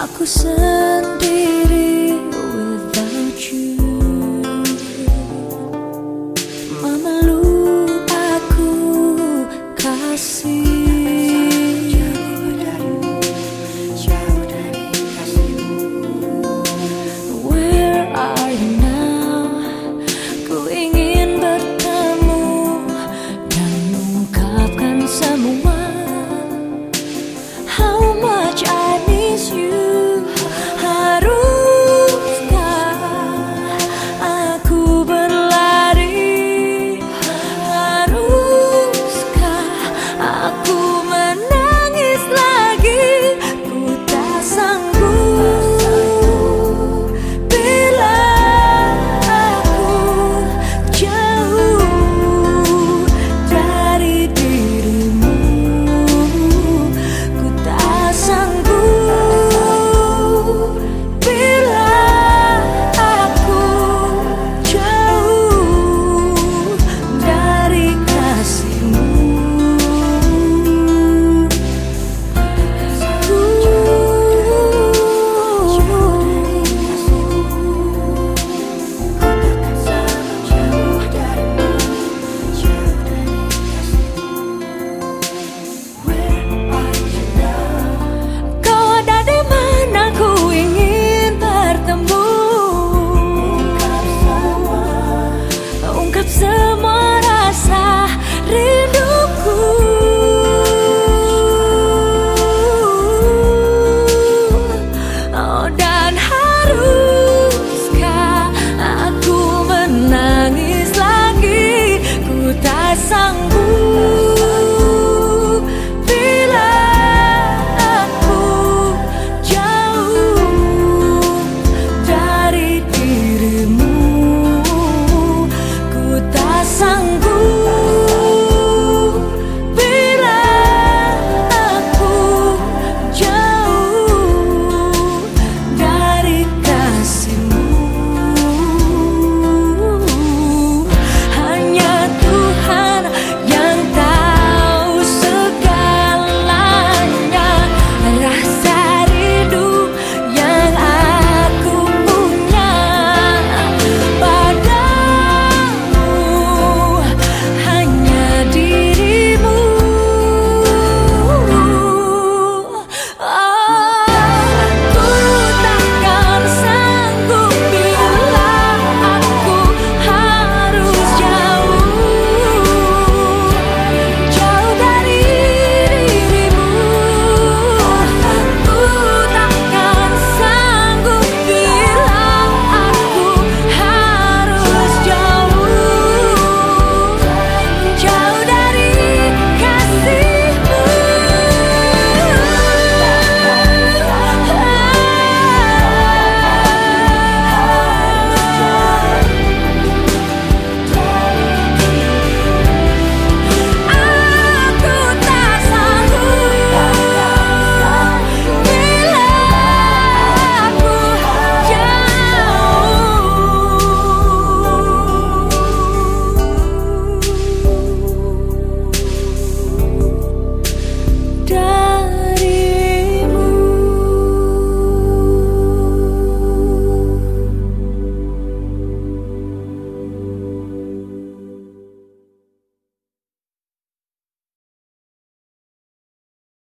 aku sendiri. through.